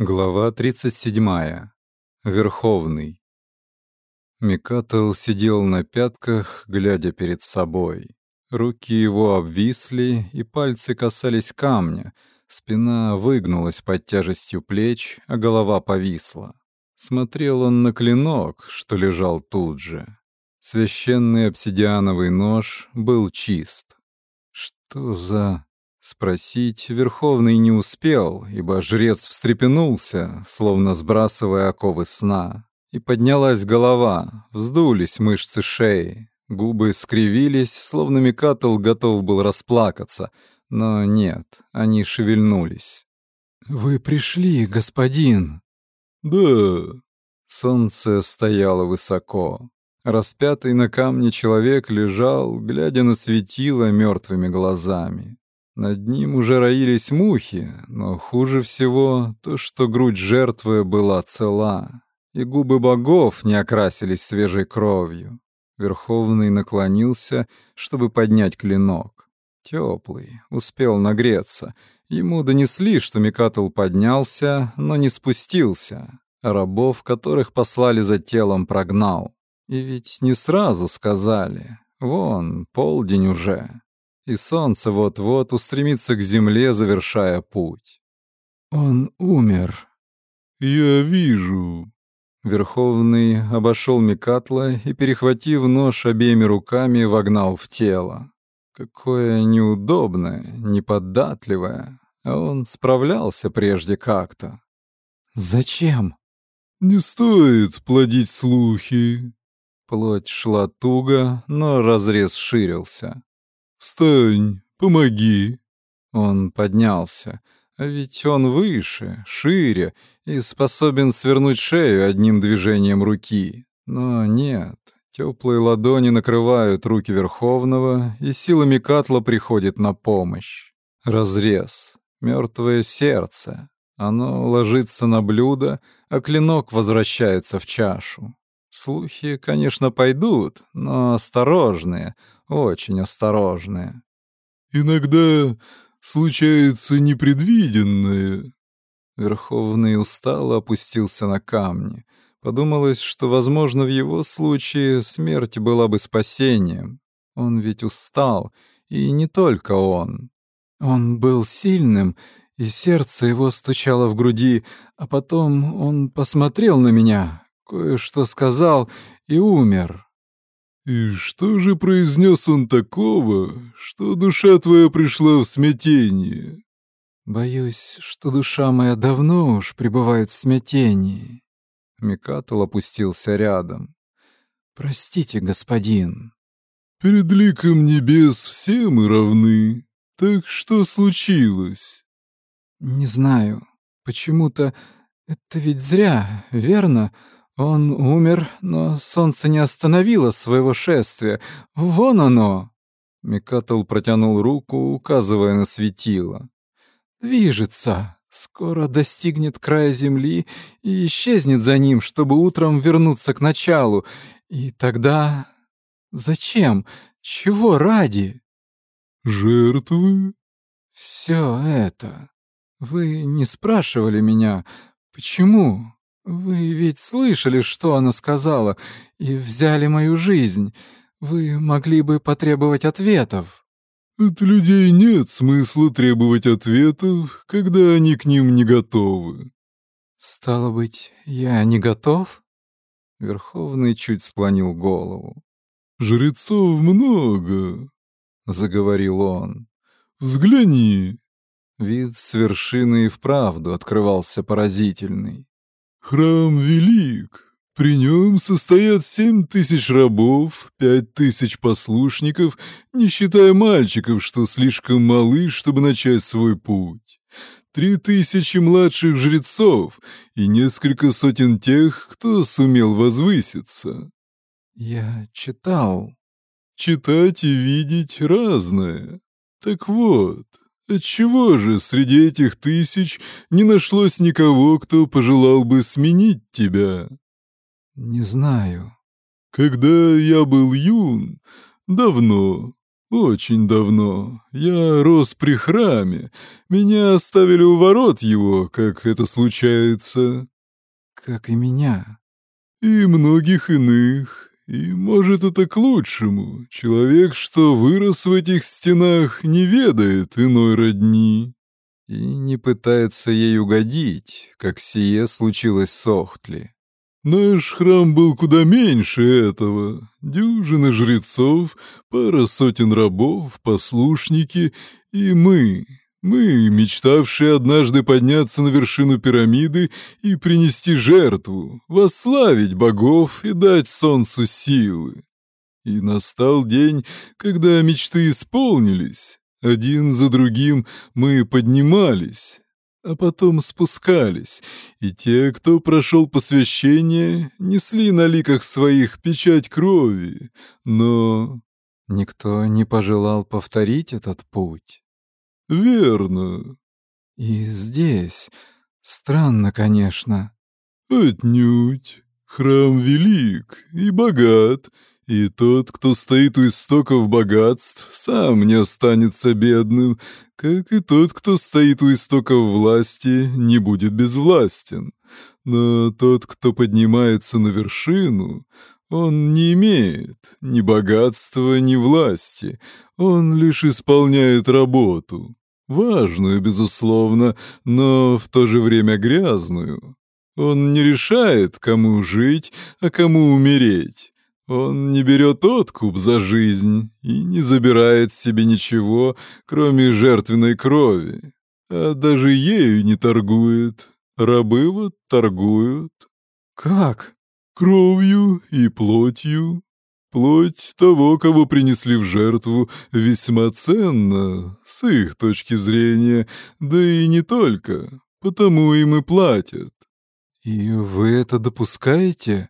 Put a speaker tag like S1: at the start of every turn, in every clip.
S1: Глава 37. Верховный. Микател сидел на пятках, глядя перед собой. Руки его обвисли, и пальцы касались камня. Спина выгнулась под тяжестью плеч, а голова повисла. Смотрел он на клинок, что лежал тут же. Священный обсидиановый нож был чист. Что за... Спросить Верховный не успел, ибо жрец встрепенулся, словно сбрасывая оковы сна. И поднялась голова, вздулись мышцы шеи, губы скривились, словно Микатл готов был расплакаться, но нет, они шевельнулись. «Вы пришли, господин!»
S2: «Да».
S1: Солнце стояло высоко. Распятый на камне человек лежал, глядя на светило мертвыми глазами. Над ним уже роились мухи, но хуже всего то, что грудь жертвы была цела, и губы богов не окрасились свежей кровью. Верховный наклонился, чтобы поднять клинок. Теплый, успел нагреться. Ему донесли, что Микатл поднялся, но не спустился, а рабов, которых послали за телом, прогнал. И ведь не сразу сказали. Вон, полдень уже и солнце вот-вот устремится к земле, завершая путь. Он умер.
S2: Я вижу.
S1: Верховный обошел Микатла и, перехватив нож обеими руками, вогнал в тело. Какое неудобное, неподатливое. А он справлялся прежде как-то. Зачем?
S2: Не стоит плодить слухи.
S1: Плоть шла туго, но разрез ширился.
S2: «Встань, помоги!»
S1: Он поднялся. А ведь он выше, шире и способен свернуть шею одним движением руки. Но нет, теплые ладони накрывают руки Верховного, и силами Катла приходит на помощь. Разрез, мертвое сердце. Оно ложится на блюдо, а клинок возвращается в чашу. Слухи, конечно, пойдут, но осторожные, очень осторожные.
S2: «Иногда случается непредвиденное».
S1: Верховный устало опустился на камни. Подумалось, что, возможно, в его случае смерть была бы спасением. Он ведь устал, и не только он. Он был сильным, и сердце его стучало в груди, а потом он посмотрел на меня, кое-что сказал и умер.
S2: «И что же произнес он такого, что душа твоя пришла в смятение?»
S1: «Боюсь, что душа моя давно уж пребывает в смятении». Микатл опустился рядом. «Простите, господин».
S2: «Перед ликом небес все мы равны. Так что случилось?»
S1: «Не знаю. Почему-то это ведь зря, верно?» Он умер, но солнце не остановило своего шествия. Вон оно!» Микатл протянул руку, указывая на светило. «Движется. Скоро достигнет края земли и исчезнет за ним, чтобы утром вернуться к началу. И тогда... Зачем? Чего ради?»
S2: «Жертвы?»
S1: «Все это. Вы не спрашивали меня, почему?» Вы ведь слышали, что она сказала, и взяли мою жизнь. Вы могли бы потребовать ответов.
S2: От людей нет смысла требовать ответов, когда они к ним не готовы.
S1: Стало быть, я не готов? Верховный чуть склонил голову.
S2: Жрецов много, заговорил он. Взгляни.
S1: Вид с вершины и вправду открывался поразительный.
S2: Храм велик. При нем состоят семь тысяч рабов, пять тысяч послушников, не считая мальчиков, что слишком малы, чтобы начать свой путь. Три тысячи младших жрецов и несколько сотен тех, кто сумел возвыситься.
S1: Я читал.
S2: Читать и видеть разное. Так вот, Отчего же среди этих тысяч не нашлось никого, кто пожелал бы сменить тебя?
S1: Не знаю.
S2: Когда я был юн, давно, «Очень давно. Я рос при храме. Меня оставили у ворот его, как это случается».
S1: «Как и меня».
S2: «И многих иных. И, может, это к лучшему. Человек, что вырос в этих стенах, не ведает иной родни»
S1: и не пытается ей угодить, как сие случилось с Охтли.
S2: Наш храм был куда меньше этого. Дюжины жрецов, пара сотен рабов, послушники и мы. Мы, мечтавшие однажды подняться на вершину пирамиды и принести жертву, восславить богов и дать солнцу силы. И настал день, когда мечты исполнились, один за другим мы поднимались, а потом спускались, и те, кто прошел посвящение, несли на ликах своих печать крови, но...
S1: Никто не пожелал повторить этот путь.
S2: Верно.
S1: И здесь... Странно, конечно.
S2: Отнюдь. Храм велик и богат, и тот, кто стоит у истоков богатств, сам не останется бедным, как и тот, кто стоит у истоков власти, не будет безвластен. Но тот, кто поднимается на вершину, он не имеет ни богатства, ни власти, он лишь исполняет работу. Важную, безусловно, но в то же время грязную. Он не решает, кому жить, а кому умереть. Он не берет откуп за жизнь и не забирает себе ничего, кроме жертвенной крови, а даже ею не торгует. Рабы вот торгуют.
S1: Как?
S2: Кровью и плотью. Плоть того, кого принесли в жертву, весьма ценна, с их точки зрения, да и не только, потому им и платят.
S1: И вы это допускаете?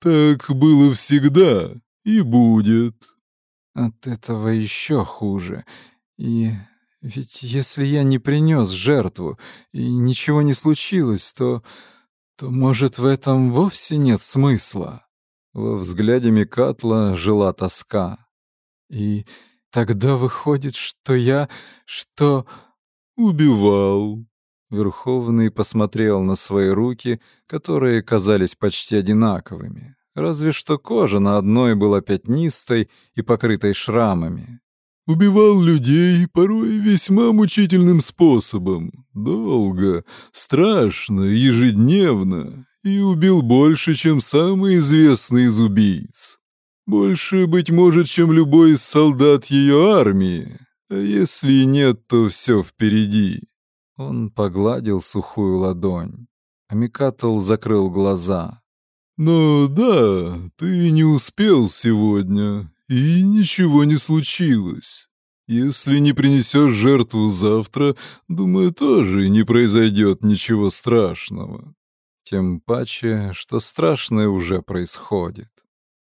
S2: Так было всегда и будет.
S1: От этого еще хуже. И ведь если я не принес жертву и ничего не случилось, то... то, может, в этом вовсе нет смысла. Во взгляде Микатла жила тоска. И тогда выходит, что я... что...
S2: убивал.
S1: Верховный посмотрел на свои руки, которые казались почти одинаковыми. Разве что кожа на одной была пятнистой и покрытой шрамами.
S2: Убивал людей порой весьма мучительным способом. Долго, страшно, ежедневно. И убил больше, чем самый известный из убийц. Больше, быть может, чем любой из солдат ее армии. А если и нет, то все впереди.
S1: Он погладил сухую ладонь. Амикатл закрыл глаза.
S2: «Но да, ты не успел сегодня, и ничего не случилось. Если не принесешь жертву завтра, думаю, тоже не произойдет ничего страшного.
S1: Тем паче, что страшное уже происходит.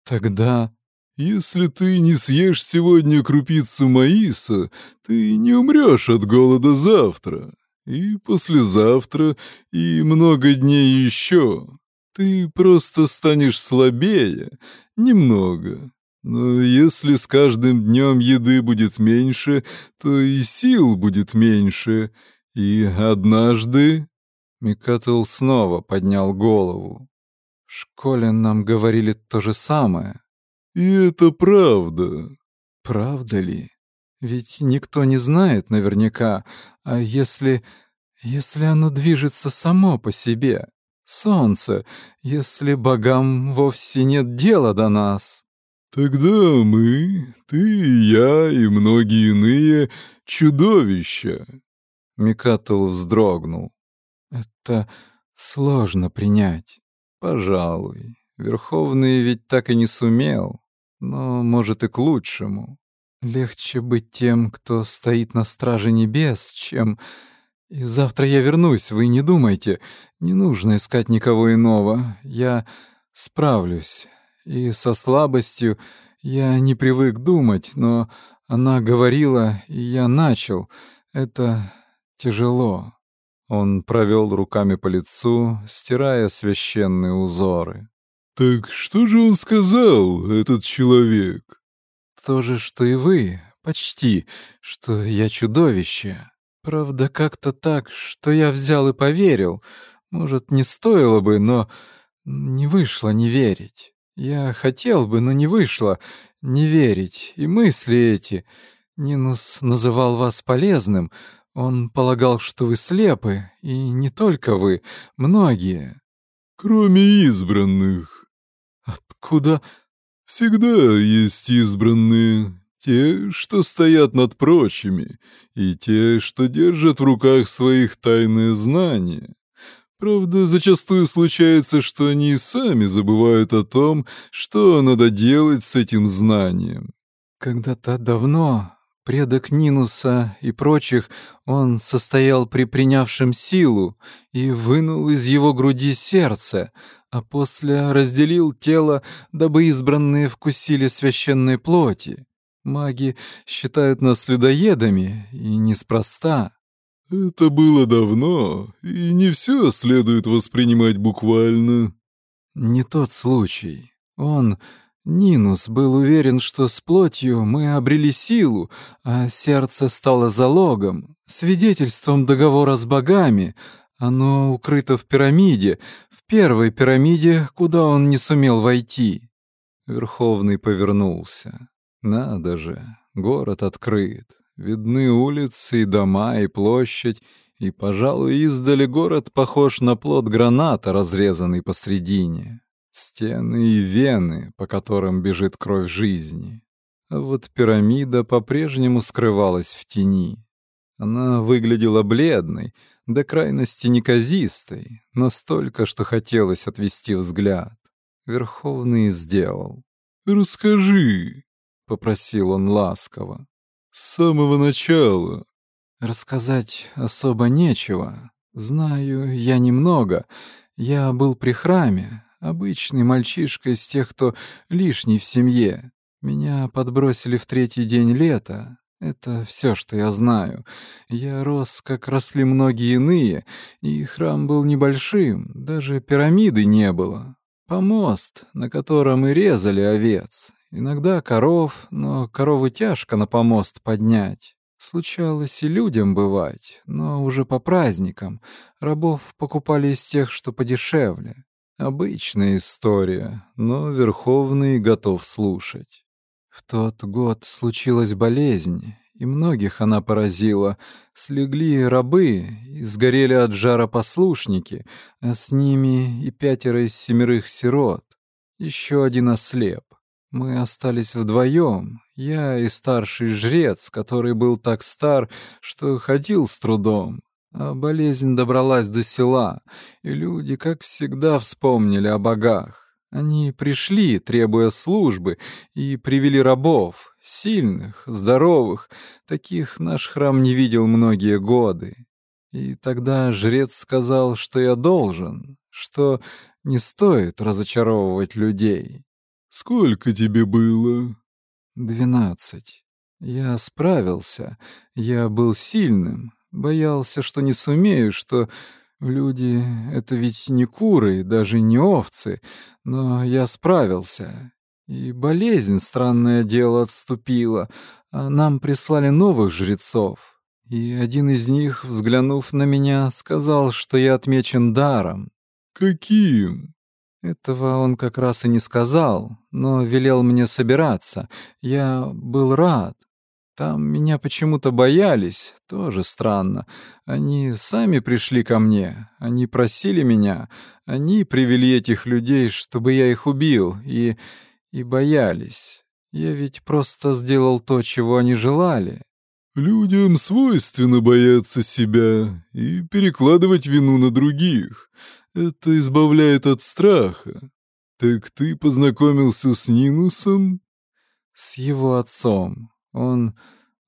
S1: Тогда,
S2: если ты не съешь сегодня крупицу маиса, ты не умрешь от голода завтра и послезавтра, и много дней еще. Ты просто станешь слабее, немного. Но если с каждым днем еды будет меньше, то и сил будет меньше. И однажды...»
S1: Микатл снова поднял голову. «В школе нам говорили то же самое».
S2: «И это правда».
S1: «Правда ли?» Ведь никто не знает наверняка, а если... если оно движется само по себе? Солнце, если богам вовсе нет дела до нас?
S2: Тогда мы, ты и я, и многие иные — чудовища.
S1: Микатл вздрогнул. Это сложно принять. Пожалуй. Верховный ведь так и не сумел. Но, может, и к лучшему. Легче быть тем, кто стоит на страже небес, чем... И завтра я вернусь, вы не думайте. Не нужно искать никого иного. Я справлюсь. И со слабостью я не привык думать, но она говорила, и я начал. Это тяжело. Он провел руками по лицу, стирая священные узоры.
S2: «Так что же он сказал, этот человек?»
S1: То же, что и вы. почти, что я чудовище. Правда, как-то так, что я взял и поверил. Может, не стоило бы, но не вышло не верить. Я хотел бы, но не вышло не верить. И мысли эти. Нинус называл вас полезным. Он полагал, что вы слепы, и не только вы, многие.
S2: Кроме избранных.
S1: Откуда?
S2: Всегда есть избранные, те, что стоят над прочими, и те, что держат в руках своих тайные знания. Правда, зачастую случается, что они сами забывают о том, что надо делать с этим знанием.
S1: Когда-то давно предок Нинуса и прочих, он состоял при принявшем силу и вынул из его груди сердце, а после разделил тело, дабы избранные вкусили священной плоти. Маги считают нас людоедами, и неспроста.
S2: Это было давно, и не все следует воспринимать буквально.
S1: Не тот случай. Он, Нинус, был уверен, что с плотью мы обрели силу, а сердце стало залогом, свидетельством договора с богами. Оно укрыто в пирамиде, в первой пирамиде, куда он не сумел войти. Верховный повернулся. Надо же, город открыт. Видны улицы и дома, и площадь, и, пожалуй, издали город похож на плод граната, разрезанный посредине. Стены и вены, по которым бежит кровь жизни. А вот пирамида по-прежнему скрывалась в тени. Она выглядела бледной, до крайности неказистой, настолько, что хотелось отвести взгляд. Верховный сделал.
S2: «Расскажи», попросил он ласково. «С самого начала».
S1: «Рассказать особо нечего. Знаю я немного. Я был при храме, обычный мальчишка из тех, кто лишний в семье. Меня подбросили в третий день лета. Это все, что я знаю. Я рос, как росли многие иные, и храм был небольшим, даже пирамиды не было. Помост, на котором и резали овец, Иногда коров, но коровы тяжко на помост поднять. Случалось и людям бывать, но уже по праздникам. Рабов покупали из тех, что подешевле. Обычная история, но Верховный готов слушать. В тот год случилась болезнь, и многих она поразила. Слегли рабы, и сгорели от жара послушники, а с ними и пятеро из семерых сирот. Еще один ослеп. Мы остались вдвоем, я и старший жрец, который был так стар, что ходил с трудом. А болезнь добралась до села, и люди, как всегда, вспомнили о богах. Они пришли, требуя службы, и привели рабов, сильных, здоровых, таких наш храм не видел многие годы. И тогда жрец сказал, что я должен, что не стоит разочаровывать людей.
S2: Сколько тебе было?
S1: Двенадцать. Я справился. Я был сильным. Боялся, что не сумею, что люди — это ведь не куры, даже не овцы. Но я справился. И болезнь, странное дело, отступила, а нам прислали новых жрецов. И один из них, взглянув на меня, сказал, что я отмечен даром.
S2: «Каким?»
S1: Этого он как раз и не сказал, но велел мне собираться. Я был рад. Там меня почему-то боялись, тоже странно. Они сами пришли ко мне, они просили меня, они привели этих людей, чтобы я их убил, и... и боялись. Я ведь просто сделал то, чего они желали.
S2: Людям свойственно бояться себя и перекладывать вину на других. Это избавляет от страха. Так ты познакомился с Нинусом?
S1: С его отцом. Он...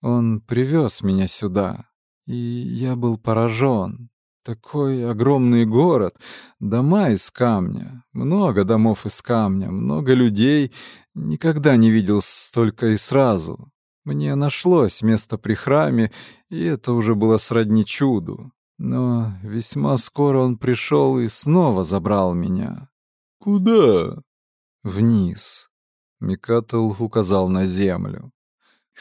S1: он привез меня сюда. И я был поражен. Такой огромный город, дома из камня, много домов из камня, много людей. Никогда не видел столько и сразу. Мне нашлось место при храме, и это уже было сродни чуду. Но весьма скоро он пришел и снова забрал меня.
S2: «Куда?»
S1: «Вниз», — Микатл указал на землю.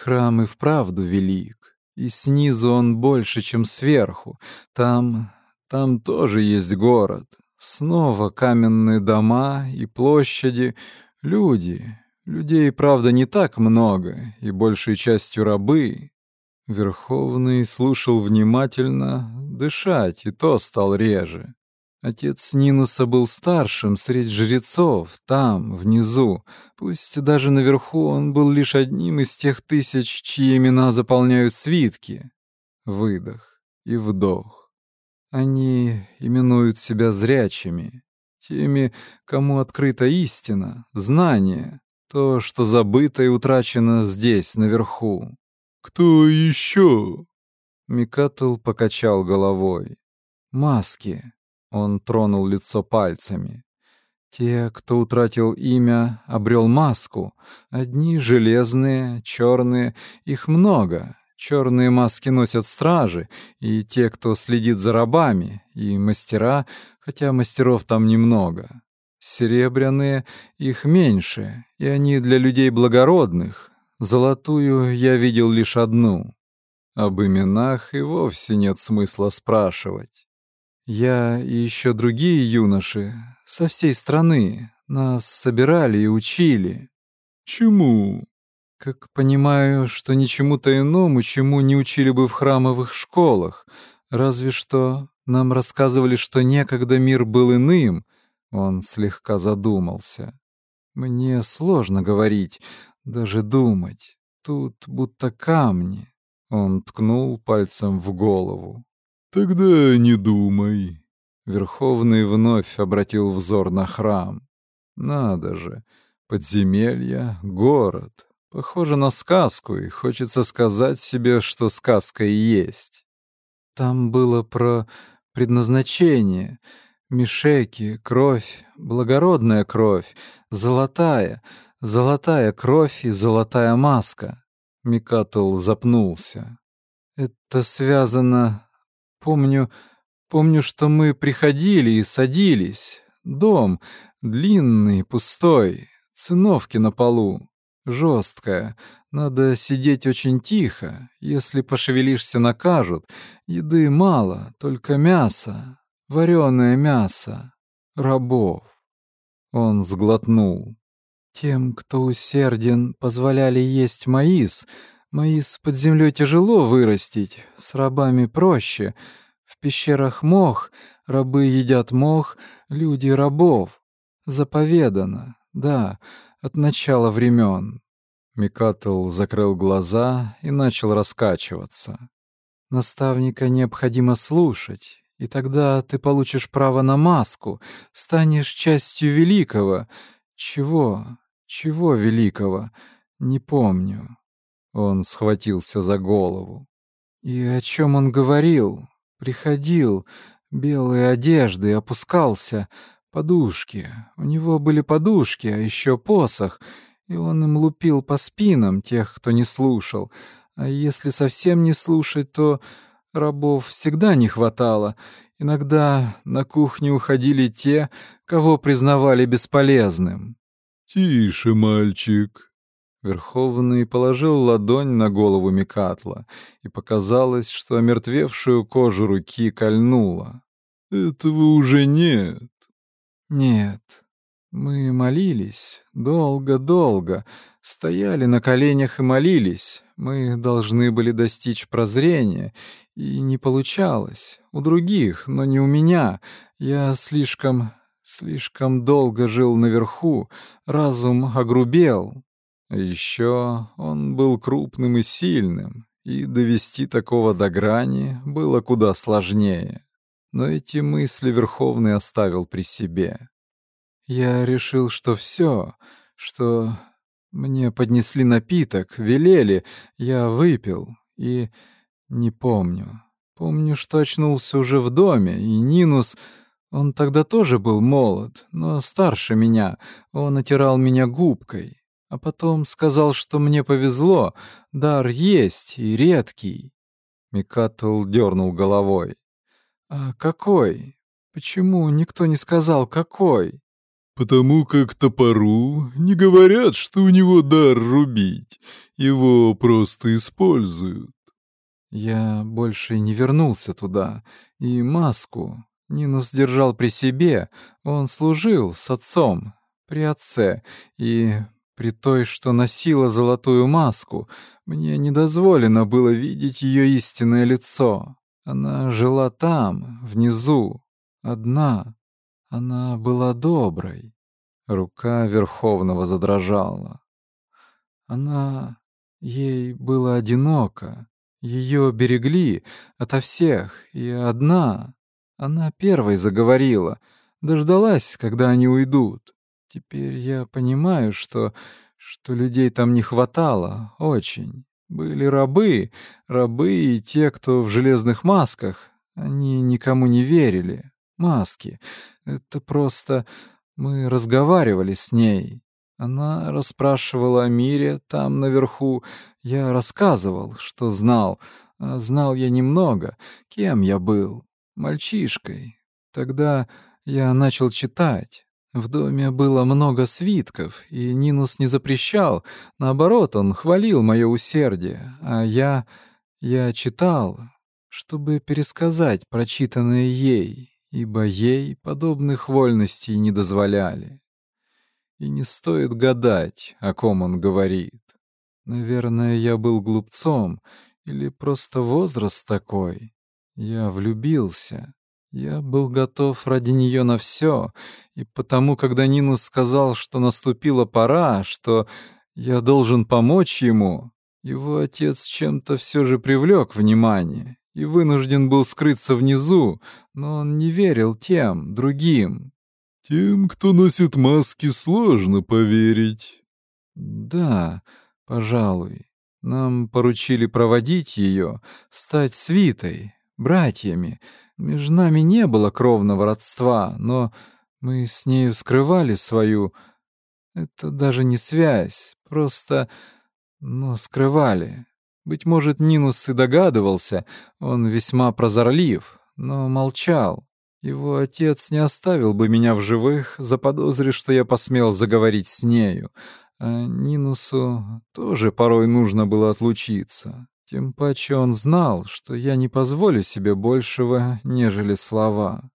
S1: Храм и вправду велик, и снизу он больше, чем сверху. Там, там тоже есть город. Снова каменные дома и площади, люди. Людей, правда, не так много, и большей частью рабы. Верховный слушал внимательно, дышать и то стал реже. Отец Нинуса был старшим среди жрецов, там, внизу. Пусть даже наверху он был лишь одним из тех тысяч, чьи имена заполняют свитки. Выдох и вдох. Они именуют себя зрячими, теми, кому открыта истина, знание, то, что забыто и утрачено здесь, наверху.
S2: «Кто еще?»
S1: Микатл покачал головой. «Маски. Он тронул лицо пальцами. Те, кто утратил имя, обрел маску. Одни железные, черные, их много. Черные маски носят стражи, и те, кто следит за рабами, и мастера, хотя мастеров там немного. Серебряные, их меньше, и они для людей благородных. Золотую я видел лишь одну. Об именах и вовсе нет смысла спрашивать. Я и еще другие юноши со всей страны нас собирали и учили.
S2: Чему?
S1: Как понимаю, что ничему-то иному, чему не учили бы в храмовых школах. Разве что нам рассказывали, что некогда мир был иным. Он слегка задумался. Мне сложно говорить, даже думать. Тут будто камни. Он ткнул пальцем в голову.
S2: «Тогда не думай».
S1: Верховный вновь обратил взор на храм. «Надо же, подземелье, город. Похоже на сказку, и хочется сказать себе, что сказка и есть. Там было про предназначение, мишеки, кровь, благородная кровь, золотая, золотая кровь и золотая маска». Микатл запнулся. «Это связано Помню, помню, что мы приходили и садились. Дом длинный, пустой, циновки на полу. Жесткая. Надо сидеть очень тихо. Если пошевелишься, накажут. Еды мало, только мясо. Вареное мясо. Рабов. Он сглотнул. Тем, кто усерден, позволяли есть маис — Маис под землей тяжело вырастить, с рабами проще. В пещерах мох, рабы едят мох, люди рабов. Заповедано, да, от начала времен. Микатл закрыл глаза и начал раскачиваться. Наставника необходимо слушать, и тогда ты получишь право на маску, станешь частью великого. Чего? Чего великого? Не помню. Он схватился за голову. И о чем он говорил? Приходил, белые одежды, опускался, подушки. У него были подушки, а еще посох, и он им лупил по спинам тех, кто не слушал. А если совсем не слушать, то рабов всегда не хватало. Иногда на кухню уходили те, кого признавали бесполезным.
S2: «Тише, мальчик»,
S1: Верховный положил ладонь на голову Микатла, и показалось, что омертвевшую кожу руки кольнуло.
S2: «Этого уже нет».
S1: «Нет. Мы молились. Долго-долго. Стояли на коленях и молились. Мы должны были достичь прозрения. И не получалось. У других, но не у меня. Я слишком... слишком долго жил наверху. Разум огрубел, еще он был крупным и сильным, и довести такого до грани было куда сложнее. Но эти мысли Верховный оставил при себе. Я решил, что все, что мне поднесли напиток, велели, я выпил, и не помню. Помню, что очнулся уже в доме, и Нинус... Он тогда тоже был молод, но старше меня. Он отирал меня губкой. А потом сказал, что мне повезло, дар есть и редкий. Микатл дернул головой. «А какой? Почему никто не сказал, какой?»
S2: потому как топору не говорят, что у него дар рубить, его просто используют.
S1: Я больше не вернулся туда, и маску Нинус держал при себе, он служил с отцом, при отце, и при той, что носила золотую маску, мне не дозволено было видеть ее истинное лицо. Она жила там, внизу, одна. Она была доброй. Рука Верховного задрожала. Она... Ей было одиноко. Ее берегли ото всех, и одна. Она первой заговорила, дождалась, когда они уйдут. Теперь я понимаю, что... что людей там не хватало, очень. Были рабы, рабы и те, кто в железных масках. Они никому не верили. Маски. Это просто... Мы разговаривали с ней. Она расспрашивала о мире там наверху. Я рассказывал, что знал. А знал я немного. Кем я был? Мальчишкой. Тогда я начал читать. В доме было много свитков, и Нинус не запрещал. Наоборот, он хвалил мое усердие. А я... я читал, чтобы пересказать прочитанное ей, ибо ей подобных вольностей не дозволяли. И не стоит гадать, о ком он говорит. Наверное, я был глупцом, или просто возраст такой. Я влюбился. Я был готов ради нее на все, и потому, когда Нинус сказал, что наступила пора, что я должен помочь ему, его отец чем-то все же привлек внимание и вынужден был скрыться внизу, но он не верил тем, другим.
S2: «Тем, кто носит маски, сложно поверить».
S1: «Да, пожалуй. Нам поручили проводить ее, стать свитой, братьями, между нами не было кровного родства, но мы с нею скрывали свою... Это даже не связь, просто... Но скрывали. Быть может, Нинус и догадывался, он весьма прозорлив, но молчал. Его отец не оставил бы меня в живых, заподозрив, что я посмел заговорить с нею. А Нинусу тоже порой нужно было отлучиться. Тем паче он знал, что я не позволю себе большего, нежели слова.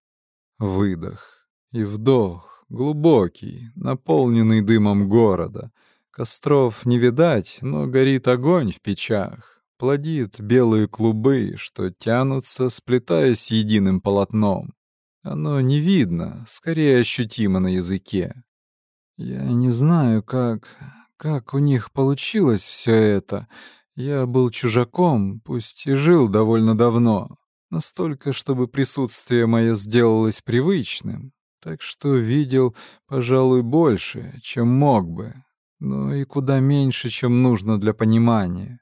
S1: Выдох и вдох, глубокий, наполненный дымом города. Костров не видать, но горит огонь в печах. Плодит белые клубы, что тянутся, сплетаясь единым полотном. Оно не видно, скорее ощутимо на языке. Я не знаю, как... как у них получилось все это, я был чужаком, пусть и жил довольно давно, настолько, чтобы присутствие мое сделалось привычным, так что видел, пожалуй, больше, чем мог бы, но и куда меньше, чем нужно для понимания.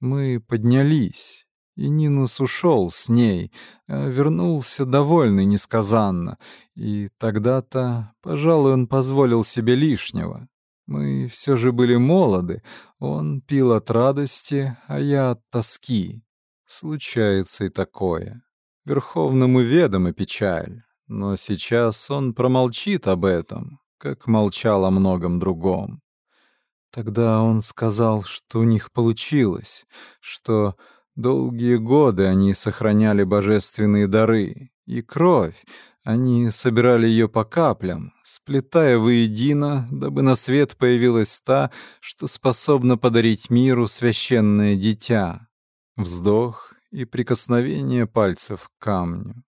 S1: Мы поднялись, и Нинус ушел с ней, а вернулся довольный несказанно, и тогда-то, пожалуй, он позволил себе лишнего. Мы все же были молоды, он пил от радости, а я от тоски. Случается и такое. Верховному ведома печаль, но сейчас он промолчит об этом, как молчал о многом другом. Тогда он сказал, что у них получилось, что долгие годы они сохраняли божественные дары, и кровь, они собирали ее по каплям, сплетая воедино, дабы на свет появилась та, что способна подарить миру священное дитя. Вздох и прикосновение пальцев к камню.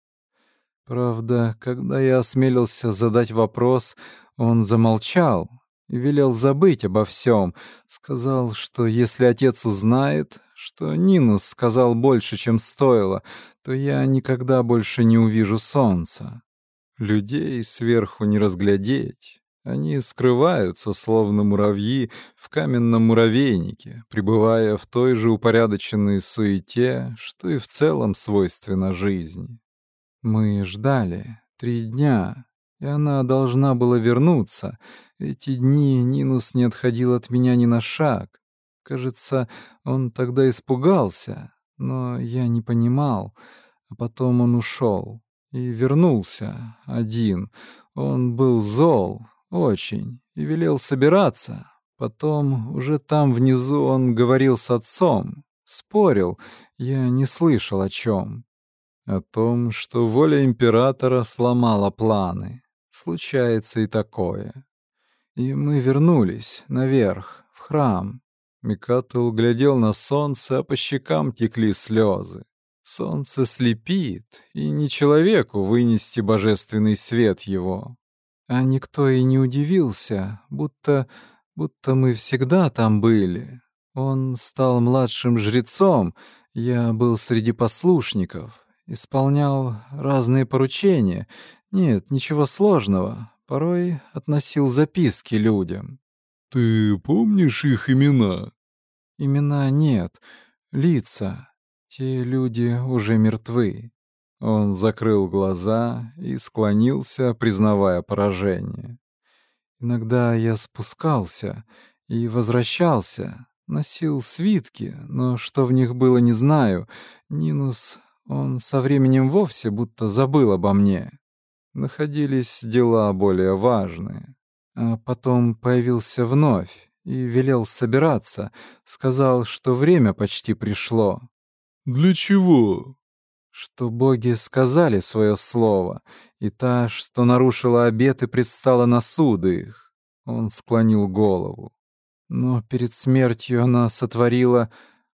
S1: Правда, когда я осмелился задать вопрос, он замолчал и велел забыть обо всем. Сказал, что если отец узнает, что Нинус сказал больше, чем стоило, то я никогда больше не увижу солнца. Людей сверху не разглядеть. Они скрываются, словно муравьи, в каменном муравейнике, пребывая в той же упорядоченной суете, что и в целом свойственно жизни. Мы ждали три дня, и она должна была вернуться. Эти дни Нинус не отходил от меня ни на шаг. Кажется, он тогда испугался, но я не понимал, а потом он ушел. И вернулся один. Он был зол. очень, и велел собираться. Потом, уже там внизу, он говорил с отцом, спорил, я не слышал о чем. О том, что воля императора сломала планы. Случается и такое. И мы вернулись наверх, в храм. Микатл глядел на солнце, а по щекам текли слезы. Солнце слепит, и не человеку вынести божественный свет его. А никто и не удивился, будто, будто мы всегда там были. Он стал младшим жрецом, я был среди послушников, исполнял разные поручения. Нет, ничего сложного, порой относил записки людям.
S2: «Ты помнишь их имена?»
S1: «Имена нет, лица. Те люди уже мертвы. Он закрыл глаза и склонился, признавая поражение. Иногда я спускался и возвращался, носил свитки, но что в них было, не знаю. Нинус, он со временем вовсе будто забыл обо мне. Находились дела более важные. А потом появился вновь и велел собираться, сказал, что время почти пришло.
S2: «Для чего?»
S1: Что боги сказали свое слово, и та, что нарушила обет и предстала на суды их. Он склонил голову. Но перед смертью она сотворила,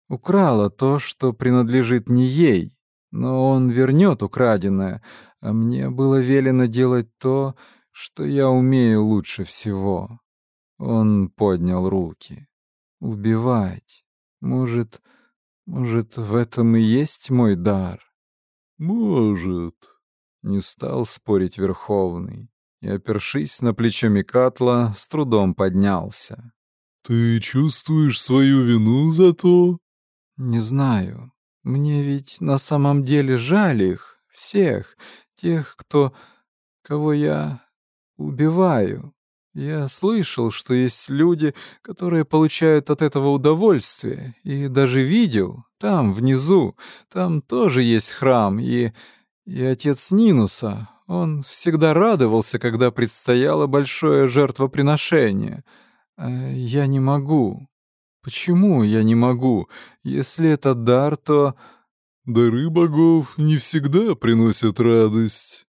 S1: украла то, что принадлежит не ей. Но он вернет украденное, а мне было велено делать то, что я умею лучше всего. Он поднял руки. Убивать. Может, может, в этом и есть мой дар?
S2: Может.
S1: Не стал спорить Верховный и, опершись на плечо Микатла, с трудом поднялся.
S2: «Ты чувствуешь свою вину за то?»
S1: «Не знаю. Мне ведь на самом деле жаль их, всех, тех, кто... кого я убиваю. Я слышал, что есть люди, которые получают от этого удовольствие, и даже видел, там, внизу, там тоже есть храм, и... и отец Нинуса, он всегда радовался, когда предстояло большое жертвоприношение. А я не могу. Почему я не могу? Если это дар, то...
S2: Дары богов не всегда приносят радость.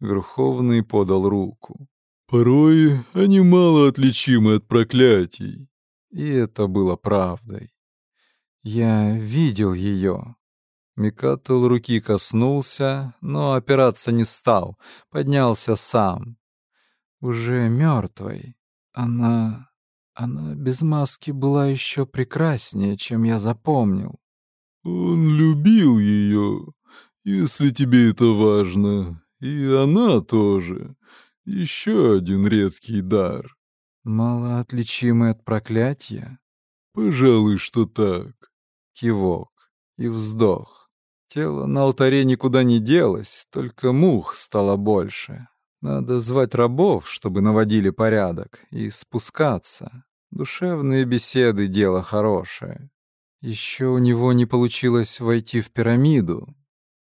S1: Верховный подал руку.
S2: Порой они мало отличимы от проклятий.
S1: И это было правдой. Я видел ее. Микатл руки коснулся, но опираться не стал, поднялся сам. Уже мертвой. Она... она без маски была еще прекраснее, чем я запомнил.
S2: Он любил ее, если тебе это важно, и она тоже. Еще один редкий дар.
S1: Малоотличимый от проклятия?
S2: Пожалуй, что так.
S1: Кивок и вздох. Тело на алтаре никуда не делось, только мух стало больше. Надо звать рабов, чтобы наводили порядок, и спускаться. Душевные беседы — дело хорошее. Еще у него не получилось войти в пирамиду,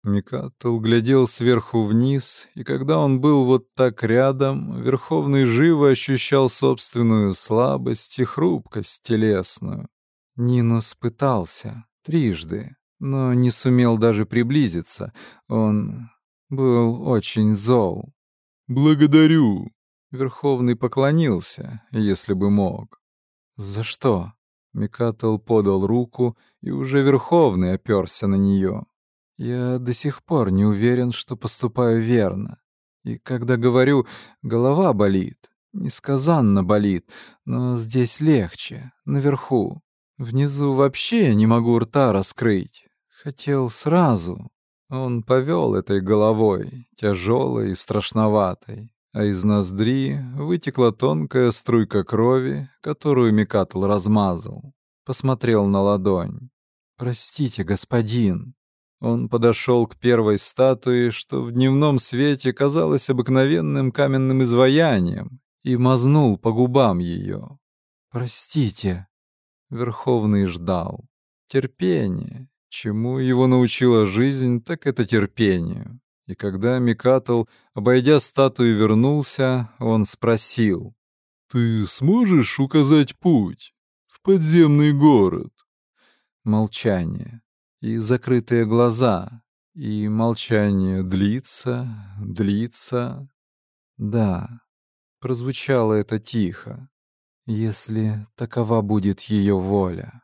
S1: Микатл глядел сверху вниз, и когда он был вот так рядом, Верховный живо ощущал собственную слабость и хрупкость телесную. Нинус пытался трижды, но не сумел даже приблизиться. Он был очень зол.
S2: «Благодарю!»
S1: Верховный поклонился, если бы мог. «За что?» Микатл подал руку, и уже Верховный оперся на нее. Я до сих пор не уверен, что поступаю верно. И когда говорю, голова болит, несказанно болит, но здесь легче, наверху. Внизу вообще не могу рта раскрыть. Хотел сразу. Он повел этой головой, тяжелой и страшноватой, а из ноздри вытекла тонкая струйка крови, которую Микатл размазал. Посмотрел на ладонь. «Простите, господин», он подошел к первой статуе, что в дневном свете казалось обыкновенным каменным изваянием, и мазнул по губам ее. «Простите». Верховный ждал. Терпение. Чему его научила жизнь, так это терпению. И когда Микатл, обойдя статую, вернулся, он спросил.
S2: Ты сможешь указать путь в подземный город?»
S1: Молчание и закрытые глаза, и молчание длится, длится. Да, прозвучало это тихо, если такова будет ее воля.